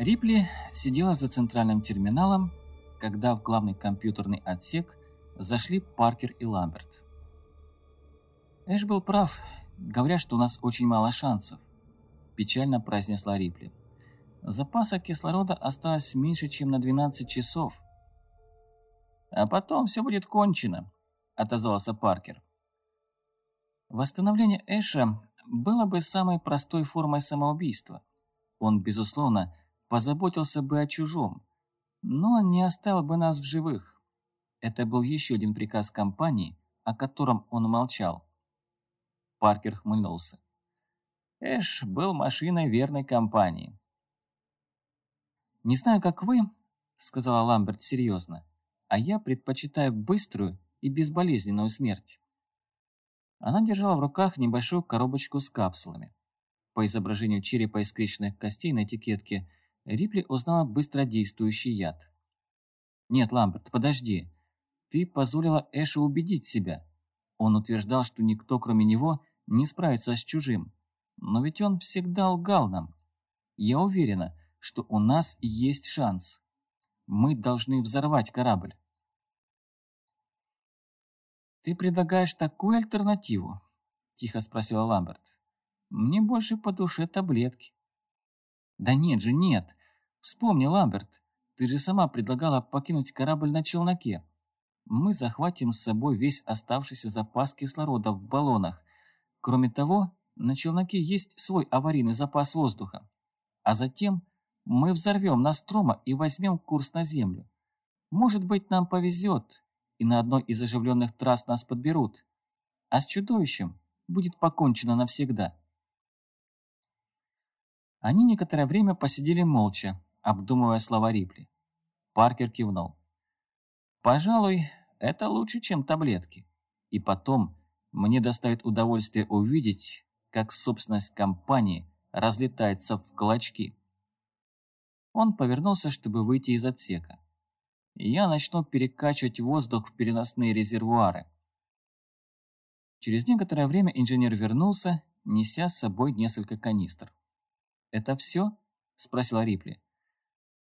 Рипли сидела за центральным терминалом, когда в главный компьютерный отсек зашли Паркер и Ламберт. Эш был прав, говоря, что у нас очень мало шансов, печально произнесла Рипли. Запаса кислорода осталось меньше, чем на 12 часов. А потом все будет кончено, отозвался Паркер. Восстановление Эша было бы самой простой формой самоубийства. Он, безусловно, позаботился бы о чужом, но не оставил бы нас в живых. Это был еще один приказ компании, о котором он молчал. Паркер хмыльнулся. Эш был машиной верной компании. «Не знаю, как вы», — сказала Ламберт серьезно, «а я предпочитаю быструю и безболезненную смерть». Она держала в руках небольшую коробочку с капсулами. По изображению черепа и скрещенных костей на этикетке Рипли узнала быстродействующий яд. «Нет, Ламберт, подожди. Ты позволила Эшу убедить себя. Он утверждал, что никто, кроме него, не справится с чужим. Но ведь он всегда лгал нам. Я уверена, что у нас есть шанс. Мы должны взорвать корабль. «Ты предлагаешь такую альтернативу?» – тихо спросила Ламберт. «Мне больше по душе таблетки». «Да нет же, нет. Вспомни, Ламберт, ты же сама предлагала покинуть корабль на челноке. Мы захватим с собой весь оставшийся запас кислорода в баллонах. Кроме того, на челноке есть свой аварийный запас воздуха. А затем мы взорвем Настрома и возьмем курс на Землю. Может быть, нам повезет, и на одной из оживленных трасс нас подберут. А с чудовищем будет покончено навсегда. Они некоторое время посидели молча, обдумывая слова Рипли. Паркер кивнул. «Пожалуй, это лучше, чем таблетки. И потом, мне доставит удовольствие увидеть, как собственность компании разлетается в клочки». Он повернулся, чтобы выйти из отсека. «Я начну перекачивать воздух в переносные резервуары». Через некоторое время инженер вернулся, неся с собой несколько канистр. «Это все?» – спросила Рипли.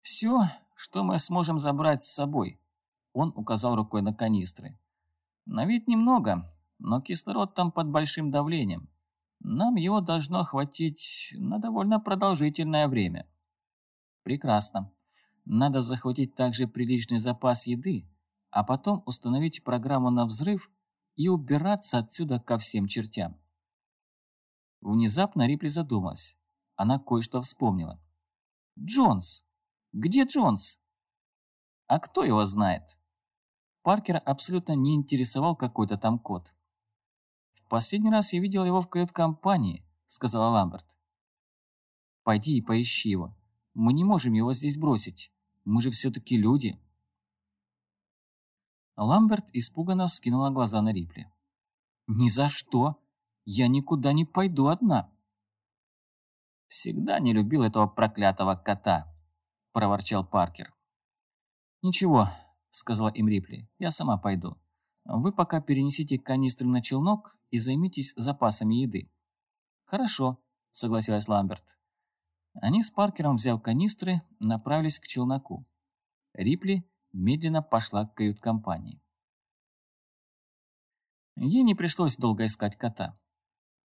«Все, что мы сможем забрать с собой», – он указал рукой на канистры. «На вид немного, но кислород там под большим давлением. Нам его должно хватить на довольно продолжительное время». Прекрасно. Надо захватить также приличный запас еды, а потом установить программу на взрыв и убираться отсюда ко всем чертям. Внезапно Рипли задумалась. Она кое-что вспомнила. «Джонс! Где Джонс?» «А кто его знает?» Паркера абсолютно не интересовал какой-то там код. «В последний раз я видел его в кают-компании», — сказала Ламберт. «Пойди и поищи его. Мы не можем его здесь бросить. Мы же все-таки люди. Ламберт испуганно вскинула глаза на Рипли. «Ни за что! Я никуда не пойду одна!» «Всегда не любил этого проклятого кота!» – проворчал Паркер. «Ничего», – сказала им Рипли, – «я сама пойду. Вы пока перенесите канистры на челнок и займитесь запасами еды». «Хорошо», – согласилась Ламберт. Они с Паркером, взяв канистры, направились к челноку. Рипли медленно пошла к кают-компании. Ей не пришлось долго искать кота.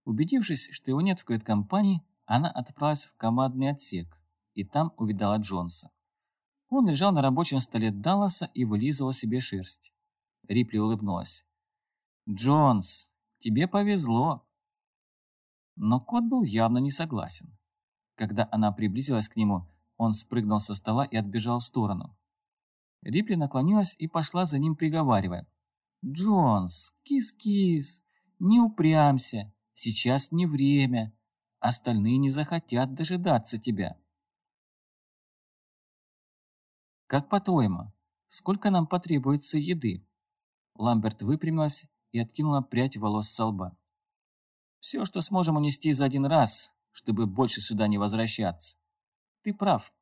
Убедившись, что его нет в кают-компании, она отправилась в командный отсек и там увидала Джонса. Он лежал на рабочем столе Далласа и вылизывал себе шерсть. Рипли улыбнулась. «Джонс, тебе повезло!» Но кот был явно не согласен. Когда она приблизилась к нему, он спрыгнул со стола и отбежал в сторону. Рипли наклонилась и пошла за ним, приговаривая. «Джонс, кис-кис, не упрямся, сейчас не время, остальные не захотят дожидаться тебя». «Как по-твоему, сколько нам потребуется еды?» Ламберт выпрямилась и откинула прядь волос со лба. «Все, что сможем унести за один раз, чтобы больше сюда не возвращаться. Ты прав.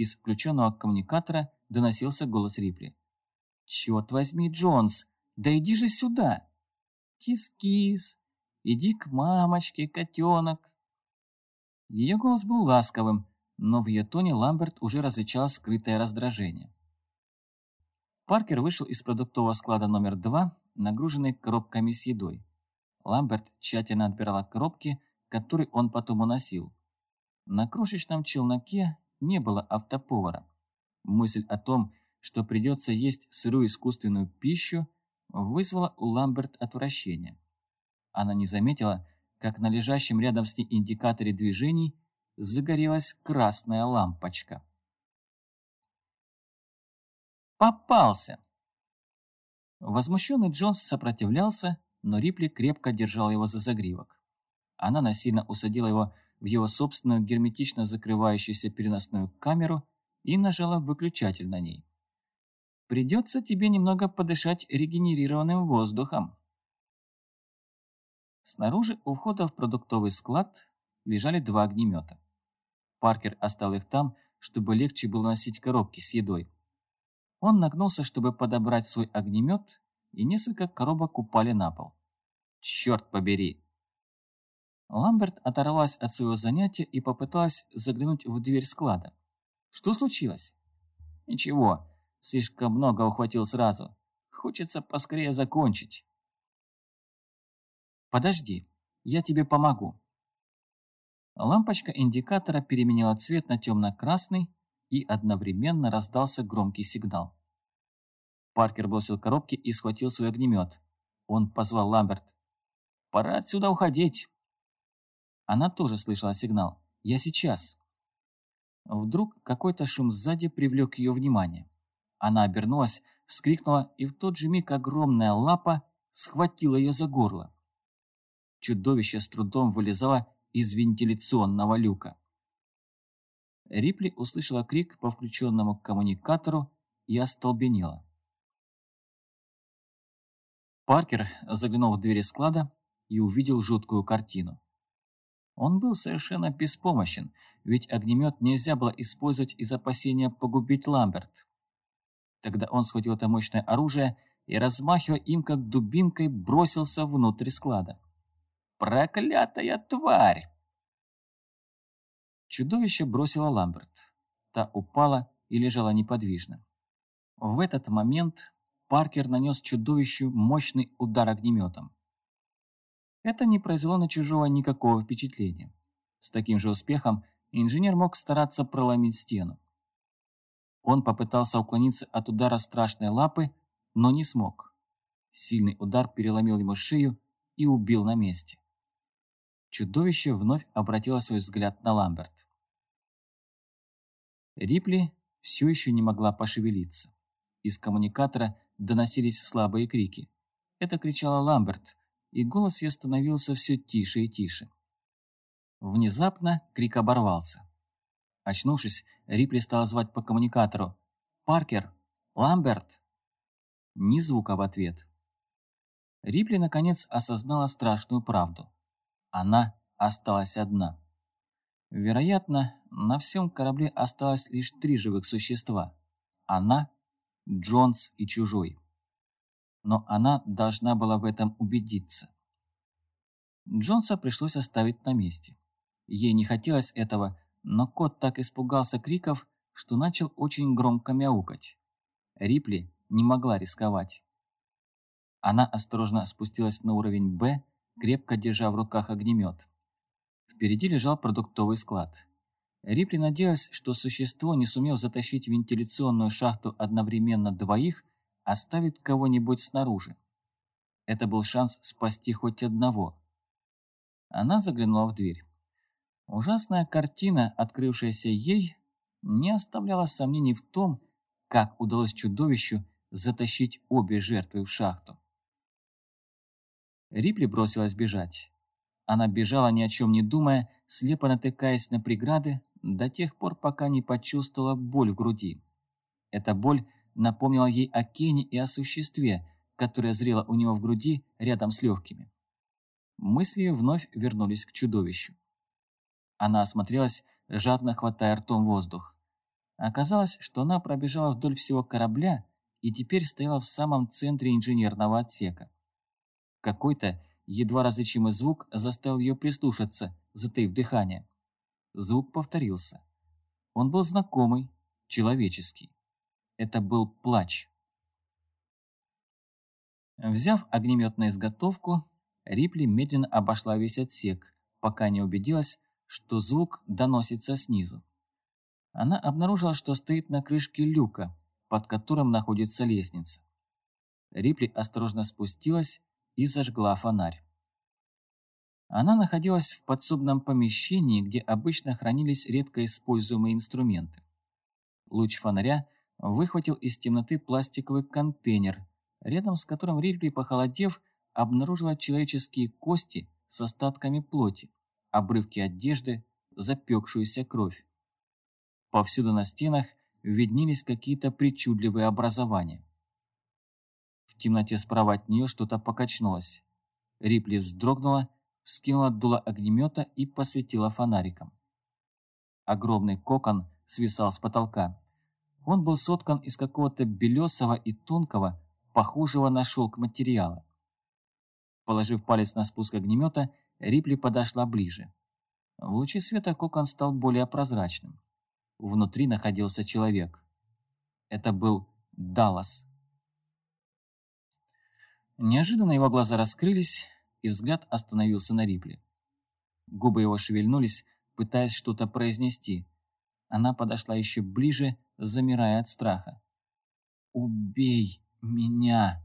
Из включенного коммуникатора доносился голос Рипли. «Черт возьми, Джонс, да иди же сюда!» «Кис-кис, иди к мамочке, котенок!» Ее голос был ласковым, но в ее тоне Ламберт уже различал скрытое раздражение. Паркер вышел из продуктового склада номер два, нагруженный коробками с едой. Ламберт тщательно отбирал коробки, которые он потом уносил. На крошечном челноке не было автоповара. Мысль о том, что придется есть сырую искусственную пищу, вызвала у Ламберт отвращение. Она не заметила, как на лежащем рядом с ней индикаторе движений загорелась красная лампочка. «Попался!» Возмущенный Джонс сопротивлялся, но Рипли крепко держал его за загривок. Она насильно усадила его в его собственную герметично закрывающуюся переносную камеру и нажала выключатель на ней. «Придется тебе немного подышать регенерированным воздухом». Снаружи у входа в продуктовый склад лежали два огнемета. Паркер оставил их там, чтобы легче было носить коробки с едой. Он нагнулся, чтобы подобрать свой огнемет, и несколько коробок упали на пол. «Черт побери!» Ламберт оторвалась от своего занятия и попыталась заглянуть в дверь склада. «Что случилось?» «Ничего, слишком много ухватил сразу. Хочется поскорее закончить». «Подожди, я тебе помогу». Лампочка индикатора переменила цвет на темно-красный, и одновременно раздался громкий сигнал. Паркер бросил коробки и схватил свой огнемет. Он позвал Ламберт. «Пора отсюда уходить!» Она тоже слышала сигнал. «Я сейчас!» Вдруг какой-то шум сзади привлек ее внимание. Она обернулась, вскрикнула, и в тот же миг огромная лапа схватила ее за горло. Чудовище с трудом вылезало из вентиляционного люка. Рипли услышала крик по включенному коммуникатору и остолбенела. Паркер заглянул в двери склада и увидел жуткую картину. Он был совершенно беспомощен, ведь огнемет нельзя было использовать из опасения погубить Ламберт. Тогда он схватил это мощное оружие и, размахивая им как дубинкой, бросился внутрь склада. «Проклятая тварь!» Чудовище бросило Ламберт. Та упала и лежала неподвижно. В этот момент Паркер нанес чудовищу мощный удар огнеметом. Это не произвело на чужого никакого впечатления. С таким же успехом инженер мог стараться проломить стену. Он попытался уклониться от удара страшной лапы, но не смог. Сильный удар переломил ему шею и убил на месте. Чудовище вновь обратило свой взгляд на Ламберт. Рипли все еще не могла пошевелиться. Из коммуникатора доносились слабые крики. Это кричала Ламберт, и голос ее становился все тише и тише. Внезапно крик оборвался. Очнувшись, Рипли стала звать по коммуникатору. «Паркер! Ламберт!» Ни звука в ответ. Рипли наконец осознала страшную правду. Она осталась одна. Вероятно, на всем корабле осталось лишь три живых существа. Она, Джонс и Чужой. Но она должна была в этом убедиться. Джонса пришлось оставить на месте. Ей не хотелось этого, но кот так испугался криков, что начал очень громко мяукать. Рипли не могла рисковать. Она осторожно спустилась на уровень «Б», крепко держа в руках огнемет. Впереди лежал продуктовый склад. Рипли надеялась, что существо, не сумев затащить в вентиляционную шахту одновременно двоих, оставит кого-нибудь снаружи. Это был шанс спасти хоть одного. Она заглянула в дверь. Ужасная картина, открывшаяся ей, не оставляла сомнений в том, как удалось чудовищу затащить обе жертвы в шахту. Рипли бросилась бежать. Она бежала ни о чем не думая, слепо натыкаясь на преграды, до тех пор, пока не почувствовала боль в груди. Эта боль напомнила ей о Кене и о существе, которое зрело у него в груди рядом с легкими. Мысли вновь вернулись к чудовищу. Она осмотрелась, жадно хватая ртом воздух. Оказалось, что она пробежала вдоль всего корабля и теперь стояла в самом центре инженерного отсека. Какой-то едва различимый звук заставил ее прислушаться, затаив дыхание. Звук повторился. Он был знакомый, человеческий. Это был плач. Взяв огнемет на изготовку, Рипли медленно обошла весь отсек, пока не убедилась, что звук доносится снизу. Она обнаружила, что стоит на крышке люка, под которым находится лестница. Рипли осторожно спустилась и зажгла фонарь. Она находилась в подсобном помещении, где обычно хранились редко используемые инструменты. Луч фонаря выхватил из темноты пластиковый контейнер, рядом с которым Рипли, похолодев, обнаружила человеческие кости с остатками плоти, обрывки одежды, запекшуюся кровь. Повсюду на стенах виднелись какие-то причудливые образования. В темноте справа от нее что-то покачнулось. Рипли вздрогнула, вскинула дуло огнемета и посветила фонариком. Огромный кокон свисал с потолка. Он был соткан из какого-то белесого и тонкого, похожего на шелк материала. Положив палец на спуск огнемета, Рипли подошла ближе. В луче света кокон стал более прозрачным. Внутри находился человек. Это был Даллас. Неожиданно его глаза раскрылись, и взгляд остановился на Рипли. Губы его шевельнулись, пытаясь что-то произнести. Она подошла еще ближе, замирая от страха. «Убей меня!»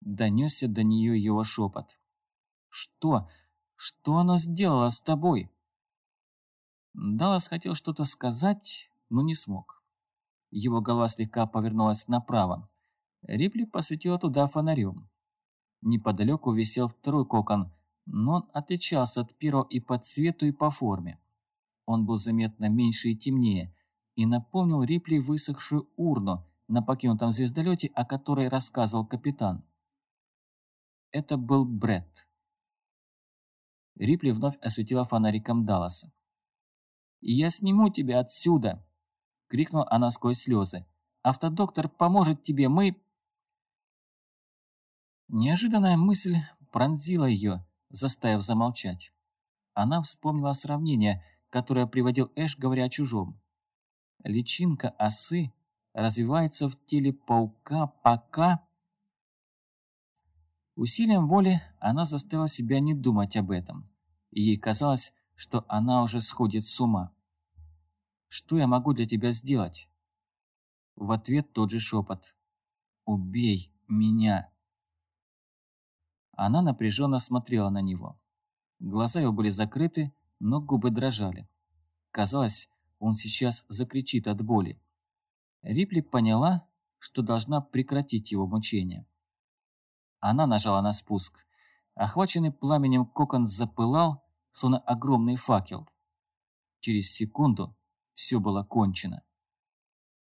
Донесся до нее его шепот. «Что? Что она сделала с тобой?» Даллас хотел что-то сказать, но не смог. Его голова слегка повернулась направо. Рипли посветила туда фонарем. Неподалеку висел второй кокон, но он отличался от первого и по цвету, и по форме. Он был заметно меньше и темнее, и напомнил Рипли высохшую урну на покинутом звездолете, о которой рассказывал капитан. Это был Бред. Рипли вновь осветила фонариком Далласа. «Я сниму тебя отсюда!» — крикнула она сквозь слезы. «Автодоктор поможет тебе, мы...» Неожиданная мысль пронзила ее, заставив замолчать. Она вспомнила сравнение, которое приводил Эш, говоря о чужом. Личинка осы развивается в теле паука, пока... Усилием воли она заставила себя не думать об этом. Ей казалось, что она уже сходит с ума. «Что я могу для тебя сделать?» В ответ тот же шепот. «Убей меня!» Она напряженно смотрела на него. Глаза его были закрыты, но губы дрожали. Казалось, он сейчас закричит от боли. Рипли поняла, что должна прекратить его мучения. Она нажала на спуск. Охваченный пламенем кокон запылал, словно огромный факел. Через секунду все было кончено.